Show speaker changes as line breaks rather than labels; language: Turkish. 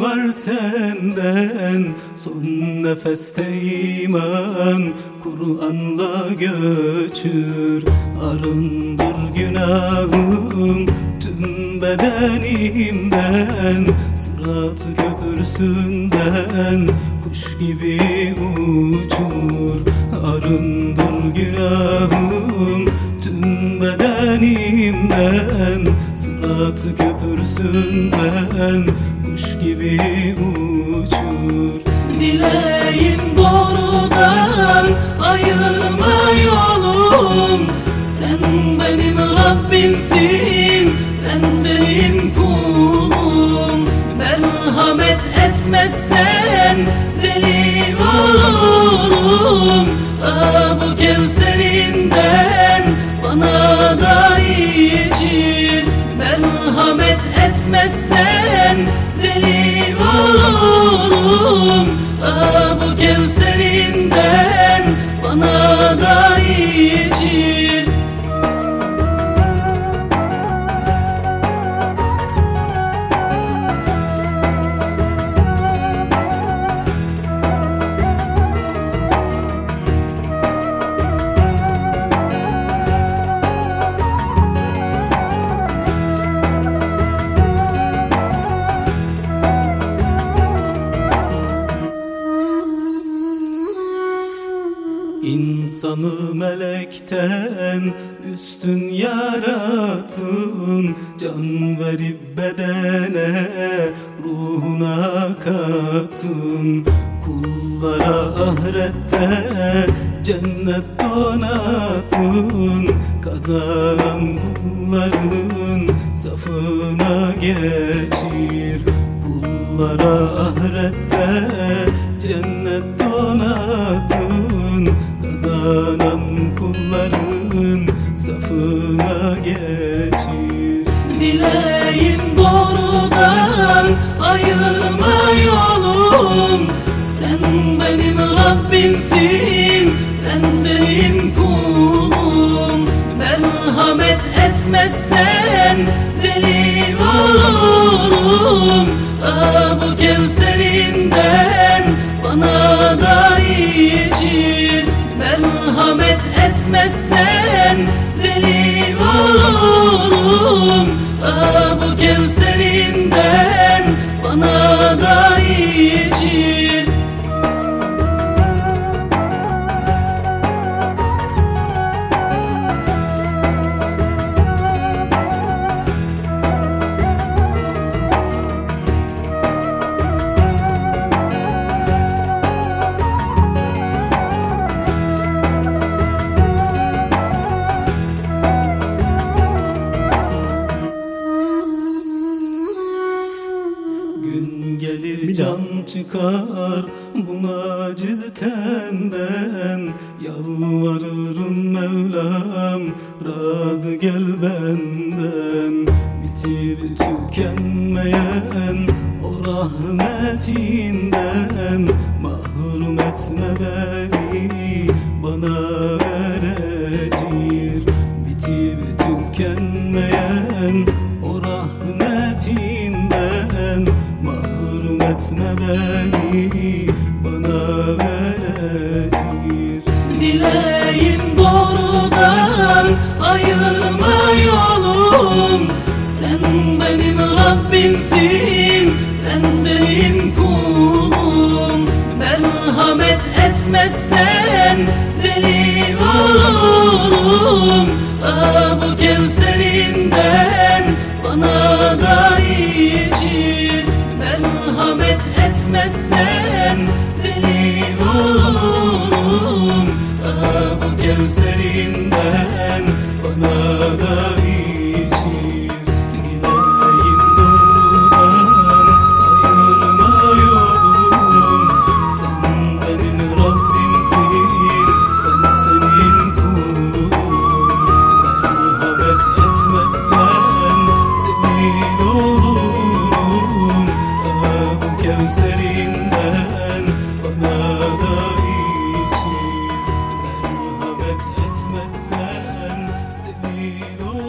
var senden. Son nefeste iman Kur'an'la göçür. Arındır günahım tüm bedenimden. Sırat köprüsünden kuş gibi uçur. Arındır günahım tüm bedenimden. Sırat köprüsünden kuş gibi uçur.
Dileğim doğrudan ayırma yolum Sen benim Rabbimsin ben senin kulum Merhamet etmezsen zelil olurum Aa, bu kevserinden bana da içir. Merhamet etmezsen can
İnsanı melekten üstün yarattın Can verip bedene ruhuna kattın Kullara ahirette cennet donattın Kazanan kulların safına geçir. Kullara ahirette cennet donattın Kazanan kulların safına geçir.
Dileğim doğrudan ayırma yolum. Sen benim Rabbimsin ben senin kulum. Merhamet etmezsen zelil olurum. Aa, bu etmezsen zelil olurum Aa, bu
çıkar bu aciz tenden Yalvarırım Mevlam razı gel benden. Bitip tükenmeyen o rahmetinden. Mahrum etme beni bana verecir Bitip tükenmeyen beni bana verecir
Dileğim doğrudan ayırma yolum. Sen benim Rabbimsin ben senin kulum. Merhamet etmezsen zelil olurum Aa, bu kevserinden etmezsen zelil olurum Aa, bu kevserinden Lord.